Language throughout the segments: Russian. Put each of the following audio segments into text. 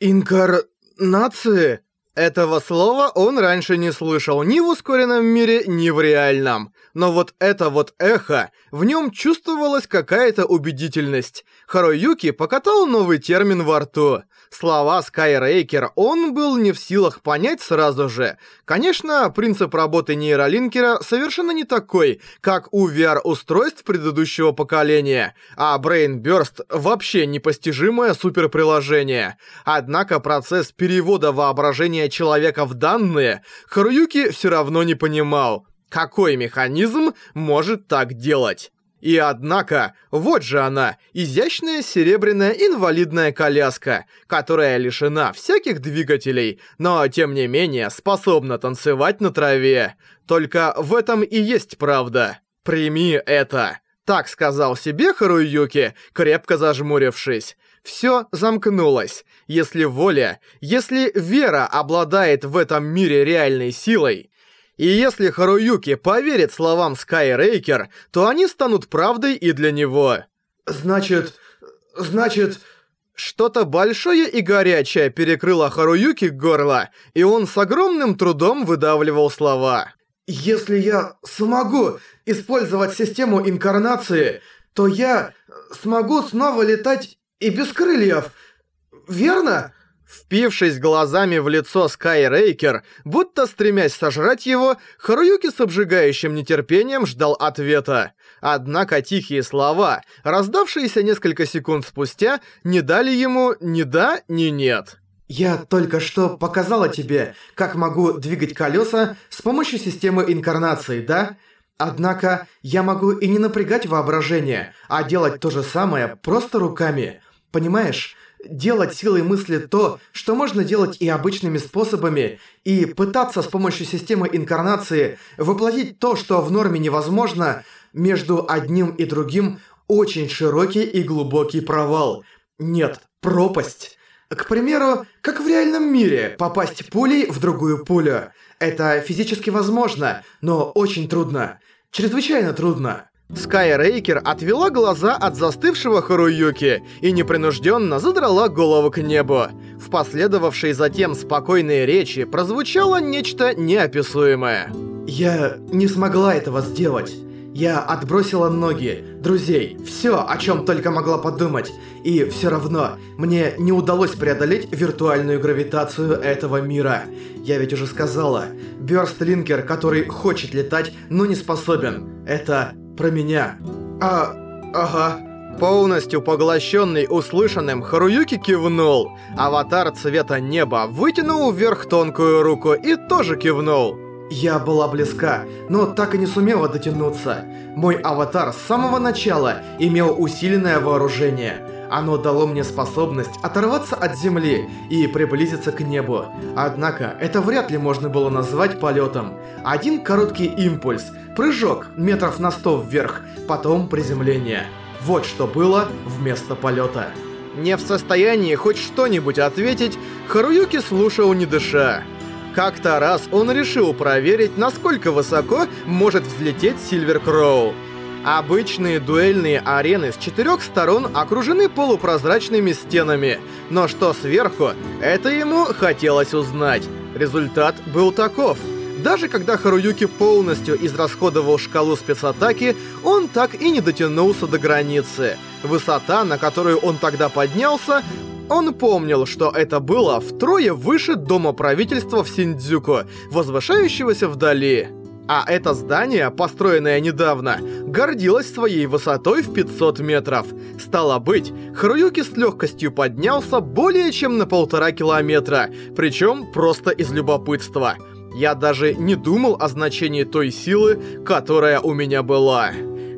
Инкарнации? Этого слова он раньше не слышал ни в ускоренном мире, ни в реальном. Но вот это вот эхо, в нем чувствовалась какая-то убедительность. Харуюки покатал новый термин во рту. Слова Скайрейкер он был не в силах понять сразу же. Конечно, принцип работы нейролинкера совершенно не такой, как у VR-устройств предыдущего поколения, а Brain Burst вообще непостижимое суперприложение. Однако процесс перевода воображения превращения человека в данные, Харуюки все равно не понимал, какой механизм может так делать. И однако, вот же она, изящная серебряная инвалидная коляска, которая лишена всяких двигателей, но тем не менее способна танцевать на траве. Только в этом и есть правда. Прими это. Так сказал себе Харуюки, крепко зажмурившись все замкнулось. Если воля, если вера обладает в этом мире реальной силой, и если Харуюки поверит словам Скайрейкер, то они станут правдой и для него. Значит, значит... Что-то большое и горячее перекрыло Харуюки горло, и он с огромным трудом выдавливал слова. «Если я смогу использовать систему инкарнации, то я смогу снова летать и без крыльев, верно?» Впившись глазами в лицо Скайрейкер, будто стремясь сожрать его, Харуюки с обжигающим нетерпением ждал ответа. Однако тихие слова, раздавшиеся несколько секунд спустя, не дали ему ни да, ни нет. «Я только что показала тебе, как могу двигать колеса с помощью системы инкарнации, да? Понимаешь? Делать силой мысли то, что можно делать и обычными способами, и пытаться с помощью системы инкарнации воплотить то, что в норме невозможно, между одним и другим очень широкий и глубокий провал. Нет, пропасть. К примеру, как в реальном мире попасть пулей в другую пулю. Это физически возможно, но очень трудно. Чрезвычайно трудно. Скайрейкер отвела глаза от застывшего Харуюки и непринужденно задрала голову к небу. В последовавшей затем спокойной речи прозвучало нечто неописуемое. «Я не смогла этого сделать. Я отбросила ноги, друзей, все, о чем только могла подумать. И все равно, мне не удалось преодолеть виртуальную гравитацию этого мира. Я ведь уже сказала, Бёрстлинкер, который хочет летать, но не способен, это про меня. А... ага. Полностью поглощенный услышанным, Харуюки кивнул. Аватар цвета неба вытянул вверх тонкую руку и тоже кивнул. Я была близка, но так и не сумела дотянуться. Мой аватар с самого начала имел усиленное вооружение. Оно дало мне способность оторваться от земли и приблизиться к небу. Однако, это вряд ли можно было назвать полетом. Один короткий импульс, прыжок метров на сто вверх, потом приземление. Вот что было вместо полета. Не в состоянии хоть что-нибудь ответить, Харуюки слушал не дыша. Как-то раз он решил проверить, насколько высоко может взлететь Сильвер Кроу. Обычные дуэльные арены с четырех сторон окружены полупрозрачными стенами, но что сверху, это ему хотелось узнать. Результат был таков. Даже когда Харуюки полностью израсходовал шкалу спецатаки, он так и не дотянулся до границы. Высота, на которую он тогда поднялся, он помнил, что это было втрое выше дома правительства в Синдзюку, возвышающегося вдали а это здание, построенное недавно, гордилось своей высотой в 500 метров. Стало быть, Харуюки с легкостью поднялся более чем на полтора километра, причем просто из любопытства. Я даже не думал о значении той силы, которая у меня была.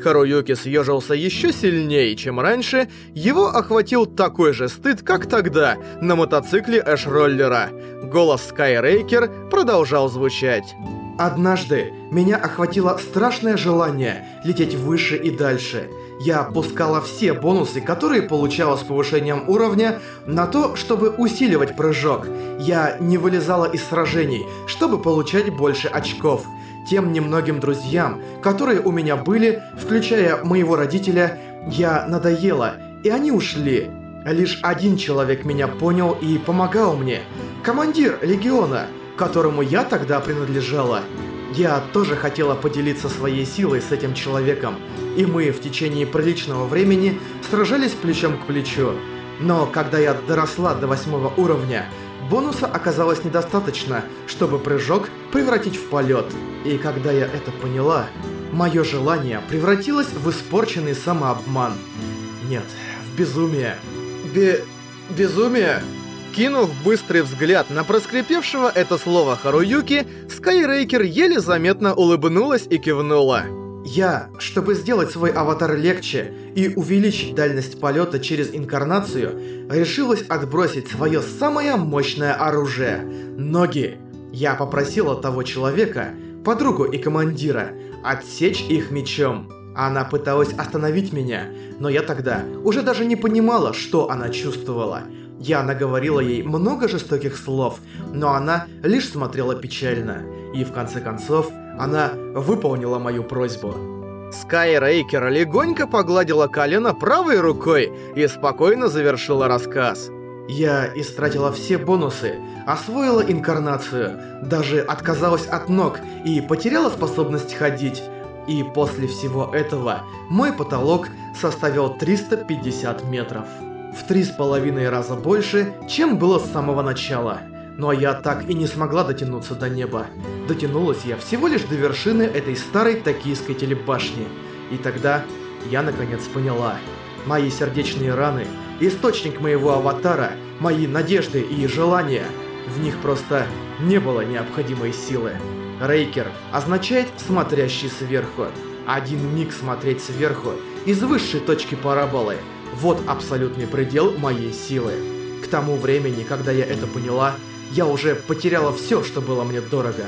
Харуюки съежился еще сильнее, чем раньше, его охватил такой же стыд, как тогда, на мотоцикле Эш-роллера. Голос Скайрейкер продолжал звучать. Однажды меня охватило страшное желание лететь выше и дальше. Я пускала все бонусы, которые получала с повышением уровня, на то, чтобы усиливать прыжок. Я не вылезала из сражений, чтобы получать больше очков. Тем немногим друзьям, которые у меня были, включая моего родителя, я надоела, и они ушли. Лишь один человек меня понял и помогал мне. Командир Легиона – которому я тогда принадлежала, я тоже хотела поделиться своей силой с этим человеком, и мы в течение приличного времени сражались плечом к плечу. Но когда я доросла до восьмого уровня, бонуса оказалось недостаточно, чтобы прыжок превратить в полет. И когда я это поняла, мое желание превратилось в испорченный самообман. Нет, в безумие. Бе... безумие? Кинув быстрый взгляд на проскрипевшего это слово Харуюки, Скайрейкер еле заметно улыбнулась и кивнула. Я, чтобы сделать свой аватар легче и увеличить дальность полета через инкарнацию, решилась отбросить свое самое мощное оружие — ноги. Я попросила того человека, подругу и командира, отсечь их мечом. Она пыталась остановить меня, но я тогда уже даже не понимала, что она чувствовала — я наговорила ей много жестоких слов, но она лишь смотрела печально. И в конце концов, она выполнила мою просьбу. Скай Рейкер легонько погладила колено правой рукой и спокойно завершила рассказ. Я истратила все бонусы, освоила инкарнацию, даже отказалась от ног и потеряла способность ходить. И после всего этого мой потолок составил 350 метров в три с половиной раза больше, чем было с самого начала. Но ну а я так и не смогла дотянуться до неба. Дотянулась я всего лишь до вершины этой старой токийской телебашни. И тогда я наконец поняла. Мои сердечные раны, источник моего аватара, мои надежды и желания. В них просто не было необходимой силы. Рейкер означает «смотрящий сверху». Один миг смотреть сверху, из высшей точки параболы – вот абсолютный предел моей силы. К тому времени, когда я это поняла, я уже потеряла все, что было мне дорого.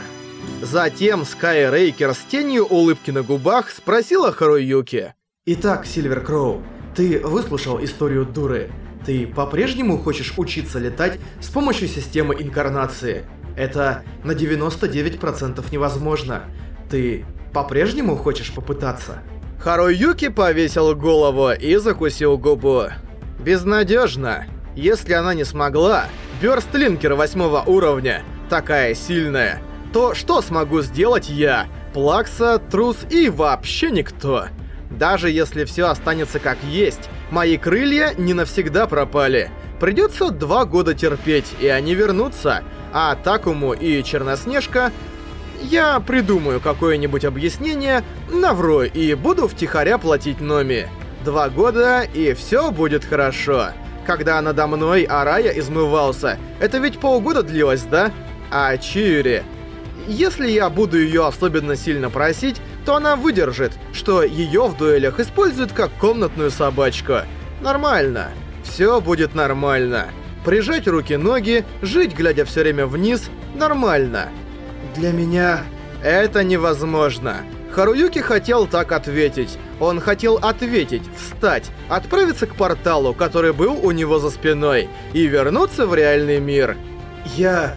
Затем Скай Рейкер с тенью улыбки на губах спросила Харуюки. «Итак, Сильвер Кроу, ты выслушал историю дуры. Ты по-прежнему хочешь учиться летать с помощью системы инкарнации? Это на 99% невозможно. Ты по-прежнему хочешь попытаться?» Харуюки повесил голову и закусил губу. Безнадежно. Если она не смогла, Бёрстлинкер восьмого уровня, такая сильная, то что смогу сделать я, Плакса, Трус и вообще никто? Даже если все останется как есть, мои крылья не навсегда пропали. Придется два года терпеть, и они вернутся. А Такому и Черноснежка я придумаю какое-нибудь объяснение, навру и буду втихаря платить Номи. Два года, и все будет хорошо. Когда надо мной Арая измывался, это ведь полгода длилось, да? А Чиури... Если я буду ее особенно сильно просить, то она выдержит, что ее в дуэлях используют как комнатную собачку. Нормально. Все будет нормально. Прижать руки-ноги, жить, глядя все время вниз, нормально. Для меня это невозможно. Харуюки хотел так ответить. Он хотел ответить, встать, отправиться к порталу, который был у него за спиной, и вернуться в реальный мир. Я...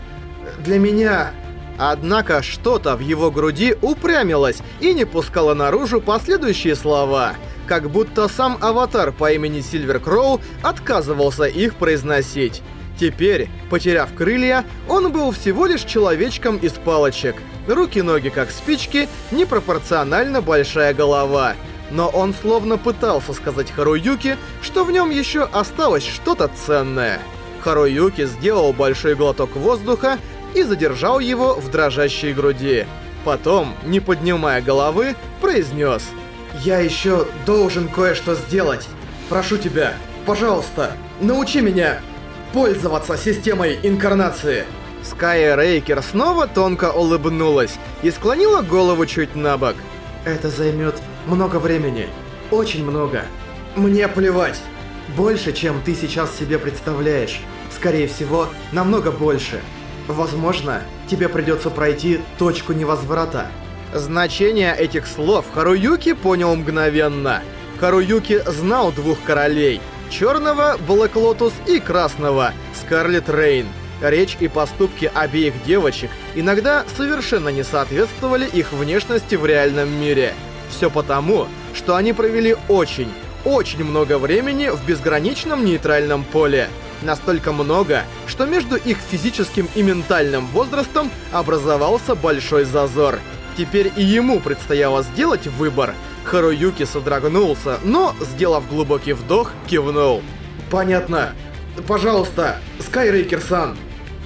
для меня... Однако что-то в его груди упрямилось и не пускало наружу последующие слова, как будто сам аватар по имени Сильвер Кроу отказывался их произносить. Теперь, потеряв крылья, он был всего лишь человечком из палочек. Руки-ноги как спички, непропорционально большая голова. Но он словно пытался сказать Харуюке, что в нем еще осталось что-то ценное. Харуюки сделал большой глоток воздуха и задержал его в дрожащей груди. Потом, не поднимая головы, произнес «Я еще должен кое-что сделать. Прошу тебя, пожалуйста, научи меня!» пользоваться системой инкарнации. Скай Рейкер снова тонко улыбнулась и склонила голову чуть на бок. Это займет много времени. Очень много. Мне плевать. Больше, чем ты сейчас себе представляешь. Скорее всего, намного больше. Возможно, тебе придется пройти точку невозврата. Значение этих слов Харуюки понял мгновенно. Харуюки знал двух королей – черного Black Lotus и красного Scarlet Rain. Речь и поступки обеих девочек иногда совершенно не соответствовали их внешности в реальном мире. Все потому, что они провели очень, очень много времени в безграничном нейтральном поле. Настолько много, что между их физическим и ментальным возрастом образовался большой зазор. Теперь и ему предстояло сделать выбор — Харуюки содрогнулся, но, сделав глубокий вдох, кивнул. «Понятно. Пожалуйста, Скайрейкер-сан!»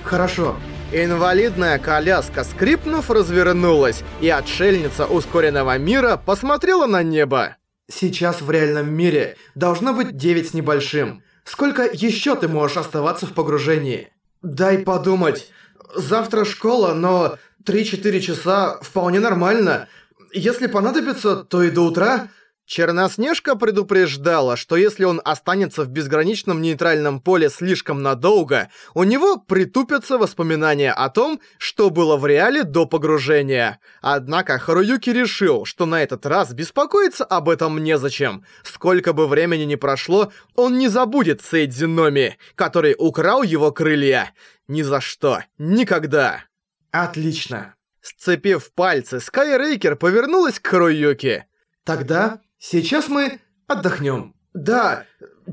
«Хорошо». Инвалидная коляска, скрипнув, развернулась, и отшельница ускоренного мира посмотрела на небо. «Сейчас в реальном мире должно быть девять с небольшим. Сколько еще ты можешь оставаться в погружении?» «Дай подумать. Завтра школа, но 3-4 часа вполне нормально если понадобится, то и до утра...» Черноснежка предупреждала, что если он останется в безграничном нейтральном поле слишком надолго, у него притупятся воспоминания о том, что было в реале до погружения. Однако Харуюки решил, что на этот раз беспокоиться об этом незачем. Сколько бы времени ни прошло, он не забудет Сейдзиноми, который украл его крылья. Ни за что. Никогда. Отлично. Сцепив пальцы, Скайрейкер повернулась к Харуюке. «Тогда, сейчас мы отдохнем». «Да,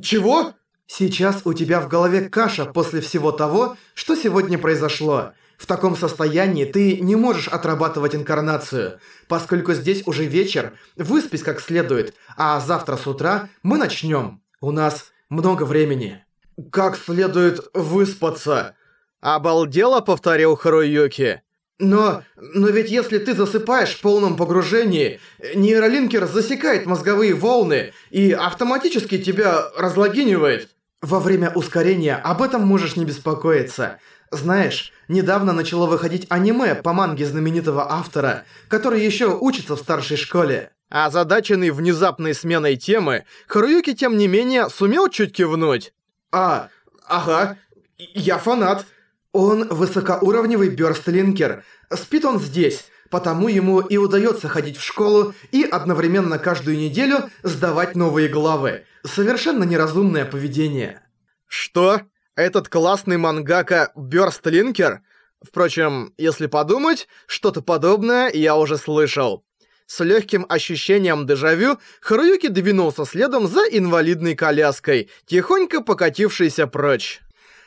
чего?» «Сейчас у тебя в голове каша после всего того, что сегодня произошло. В таком состоянии ты не можешь отрабатывать инкарнацию, поскольку здесь уже вечер, выспись как следует, а завтра с утра мы начнем. У нас много времени». «Как следует выспаться?» Обалдело повторил Харуюки. Но... но ведь если ты засыпаешь в полном погружении, нейролинкер засекает мозговые волны и автоматически тебя разлогинивает. Во время ускорения об этом можешь не беспокоиться. Знаешь, недавно начало выходить аниме по манге знаменитого автора, который еще учится в старшей школе. А задаченный внезапной сменой темы, Харуюки, тем не менее, сумел чуть кивнуть. А, ага, я фанат. Он высокоуровневый бёрстлинкер. Спит он здесь, потому ему и удается ходить в школу и одновременно каждую неделю сдавать новые главы. Совершенно неразумное поведение. Что? Этот классный мангака бёрстлинкер? Впрочем, если подумать, что-то подобное я уже слышал. С легким ощущением дежавю Харуюки двинулся следом за инвалидной коляской, тихонько покатившейся прочь.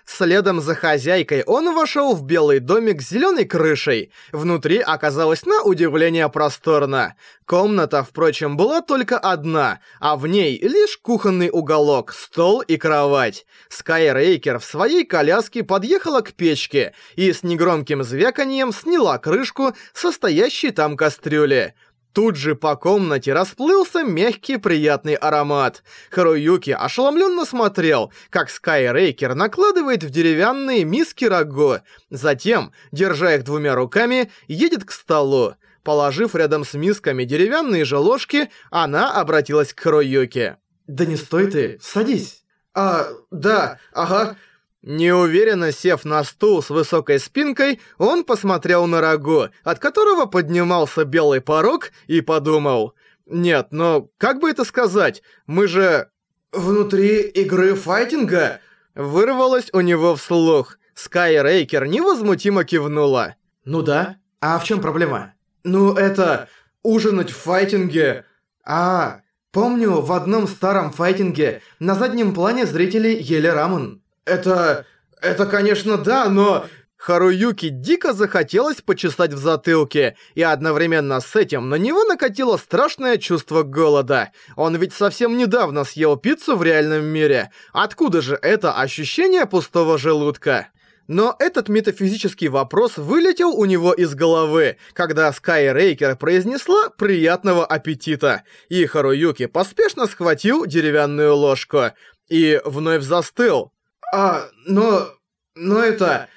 Следом за хозяйкой он вошел в белый домик с зеленой крышей. Внутри оказалось на удивление просторно. Комната, впрочем, была только одна, а в ней лишь кухонный уголок, стол и кровать. Скайрейкер в своей коляске подъехала к печке и с негромким звяканием сняла крышку состоящей там кастрюли. Тут же по комнате расплылся мягкий приятный аромат. Харуюки ошеломленно смотрел, как Скайрейкер накладывает в деревянные миски рагу. Затем, держа их двумя руками, едет к столу. Положив рядом с мисками деревянные же ложки, она обратилась к Харуюке. «Да не стой ты, садись». «А, да, ага». Неуверенно сев на стул с высокой спинкой, он посмотрел на рагу, от которого поднимался белый порог, и подумал. «Нет, но как бы это сказать? Мы же...» «Внутри игры файтинга?» Вырвалось у него вслух. Скай Рейкер невозмутимо кивнула. «Ну да. А в чем проблема?» «Ну это... ужинать в файтинге...» «А, помню, в одном старом файтинге на заднем плане зрители ели рамен». «Это... это, конечно, да, но...» Харуюки дико захотелось почесать в затылке, и одновременно с этим на него накатило страшное чувство голода. Он ведь совсем недавно съел пиццу в реальном мире. Откуда же это ощущение пустого желудка? Но этот метафизический вопрос вылетел у него из головы, когда Скай Рейкер произнесла «приятного аппетита», и Харуюки поспешно схватил деревянную ложку и вновь застыл, а, но... Ну, но ну это...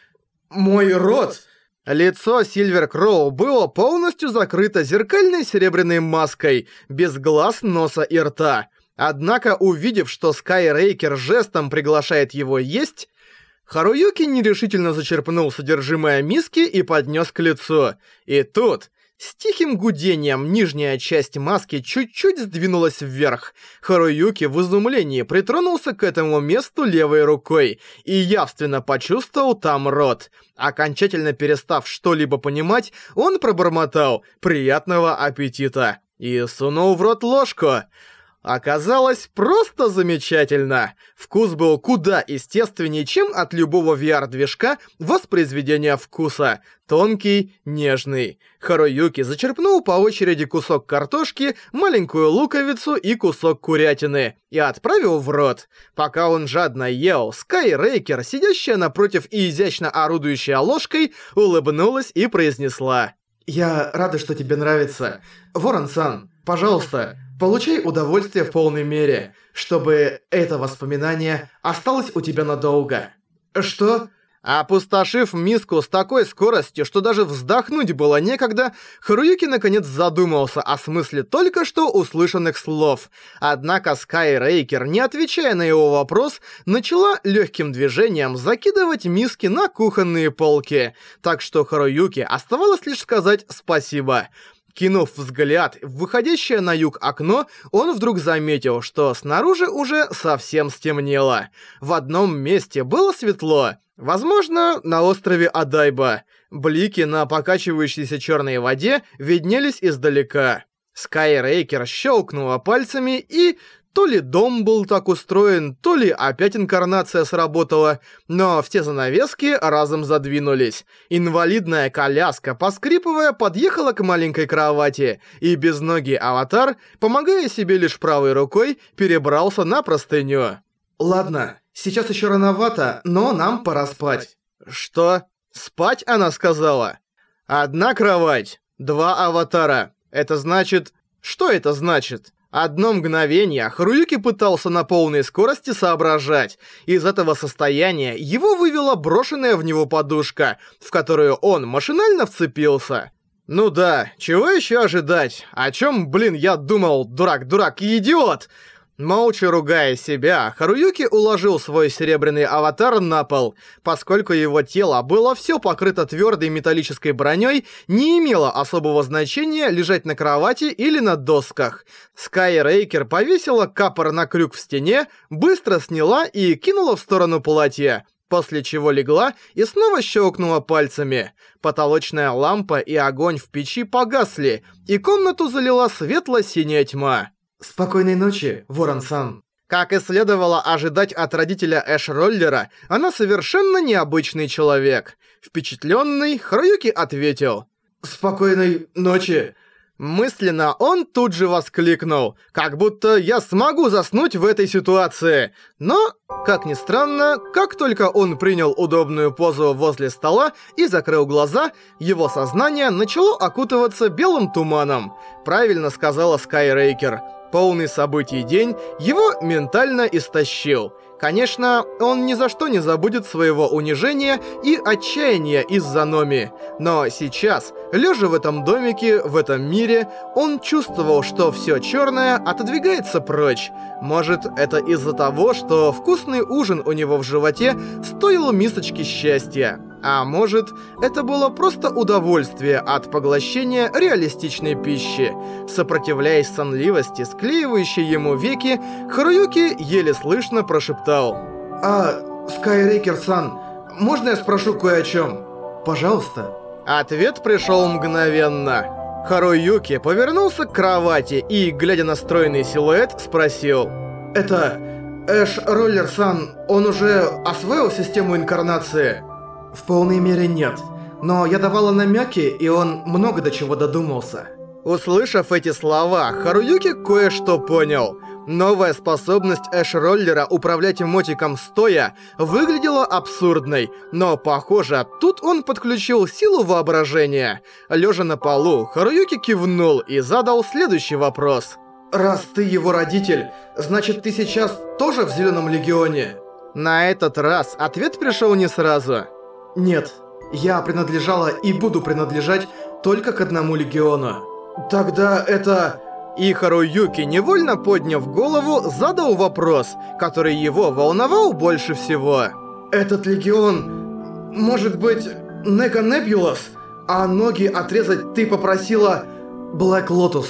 мой рот!» Лицо Сильвер Кроу было полностью закрыто зеркальной серебряной маской, без глаз, носа и рта. Однако, увидев, что Скайрейкер жестом приглашает его есть, Харуюки нерешительно зачерпнул содержимое миски и поднес к лицу. И тут с тихим гудением нижняя часть маски чуть-чуть сдвинулась вверх. Харуюки в изумлении притронулся к этому месту левой рукой и явственно почувствовал там рот. Окончательно перестав что-либо понимать, он пробормотал «приятного аппетита» и сунул в рот ложку оказалось просто замечательно. Вкус был куда естественнее, чем от любого VR-движка воспроизведения вкуса. Тонкий, нежный. Харуюки зачерпнул по очереди кусок картошки, маленькую луковицу и кусок курятины и отправил в рот. Пока он жадно ел, Скайрейкер, сидящая напротив и изящно орудующая ложкой, улыбнулась и произнесла. «Я рада, что тебе нравится. Ворон-сан, пожалуйста, Получай удовольствие в полной мере, чтобы это воспоминание осталось у тебя надолго. Что? Опустошив миску с такой скоростью, что даже вздохнуть было некогда, Харуюки наконец задумался о смысле только что услышанных слов. Однако Скай Рейкер, не отвечая на его вопрос, начала легким движением закидывать миски на кухонные полки. Так что Харуюки оставалось лишь сказать «спасибо». Кинув взгляд в выходящее на юг окно, он вдруг заметил, что снаружи уже совсем стемнело. В одном месте было светло, возможно, на острове Адайба. Блики на покачивающейся черной воде виднелись издалека. Скайрейкер щелкнула пальцами и то ли дом был так устроен, то ли опять инкарнация сработала, но все занавески разом задвинулись. Инвалидная коляска, поскрипывая, подъехала к маленькой кровати, и безногий аватар, помогая себе лишь правой рукой, перебрался на простыню. «Ладно, сейчас еще рановато, но нам пора спать». «Что? Спать?» она сказала. «Одна кровать, два аватара. Это значит... Что это значит?» Одно мгновение Харуюки пытался на полной скорости соображать. Из этого состояния его вывела брошенная в него подушка, в которую он машинально вцепился. Ну да, чего еще ожидать? О чем, блин, я думал, дурак-дурак и идиот? Молча ругая себя, Харуюки уложил свой серебряный аватар на пол, поскольку его тело было все покрыто твердой металлической броней, не имело особого значения лежать на кровати или на досках. Скайрейкер повесила капор на крюк в стене, быстро сняла и кинула в сторону платья после чего легла и снова щелкнула пальцами. Потолочная лампа и огонь в печи погасли, и комнату залила светло-синяя тьма. «Спокойной ночи, Ворон-сан!» Как и следовало ожидать от родителя Эш-роллера, она совершенно необычный человек. Впечатленный, Хроюки ответил. «Спокойной ночи!» Мысленно он тут же воскликнул, как будто я смогу заснуть в этой ситуации. Но, как ни странно, как только он принял удобную позу возле стола и закрыл глаза, его сознание начало окутываться белым туманом. Правильно сказала Скайрейкер. Полный событий день его ментально истощил. Конечно, он ни за что не забудет своего унижения и отчаяния из-за Номи. Но сейчас, лежа в этом домике, в этом мире, он чувствовал, что все черное отодвигается прочь. Может, это из-за того, что вкусный ужин у него в животе стоил мисочки счастья. А может, это было просто удовольствие от поглощения реалистичной пищи. Сопротивляясь сонливости, склеивающей ему веки, Харуюки еле слышно прошептал. «А, Скайрекер-сан, можно я спрошу кое о чем? Пожалуйста». Ответ пришел мгновенно. Харуюки повернулся к кровати и, глядя на стройный силуэт, спросил. «Это... Эш Роллер-сан, он уже освоил систему инкарнации?» В полной мере нет. Но я давала намеки, и он много до чего додумался. Услышав эти слова, Харуюки кое-что понял. Новая способность Эш-роллера управлять мотиком стоя выглядела абсурдной, но, похоже, тут он подключил силу воображения. Лежа на полу, Харуюки кивнул и задал следующий вопрос. «Раз ты его родитель, значит ты сейчас тоже в Зеленом Легионе?» На этот раз ответ пришел не сразу. Нет, я принадлежала и буду принадлежать только к одному легиону. Тогда это... И Харуюки, невольно подняв голову, задал вопрос, который его волновал больше всего. Этот легион... Может быть, Нега Небулас? А ноги отрезать ты попросила... Блэк Лотус.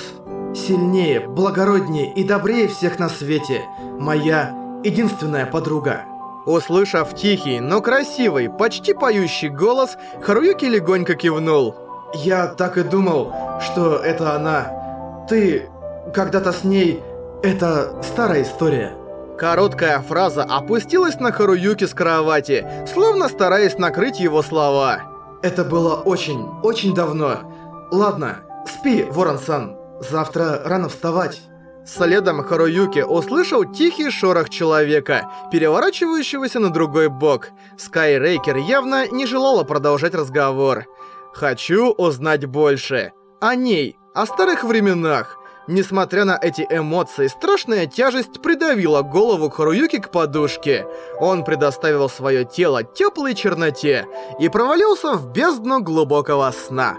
Сильнее, благороднее и добрее всех на свете. Моя единственная подруга. Услышав тихий, но красивый, почти поющий голос, Харуюки легонько кивнул. «Я так и думал, что это она. Ты когда-то с ней... Это старая история». Короткая фраза опустилась на Харуюки с кровати, словно стараясь накрыть его слова. «Это было очень, очень давно. Ладно, спи, Ворон-сан. Завтра рано вставать». Следом Харуюки услышал тихий шорох человека, переворачивающегося на другой бок. Скайрейкер явно не желала продолжать разговор. «Хочу узнать больше. О ней. О старых временах». Несмотря на эти эмоции, страшная тяжесть придавила голову Харуюки к подушке. Он предоставил свое тело теплой черноте и провалился в бездну глубокого сна.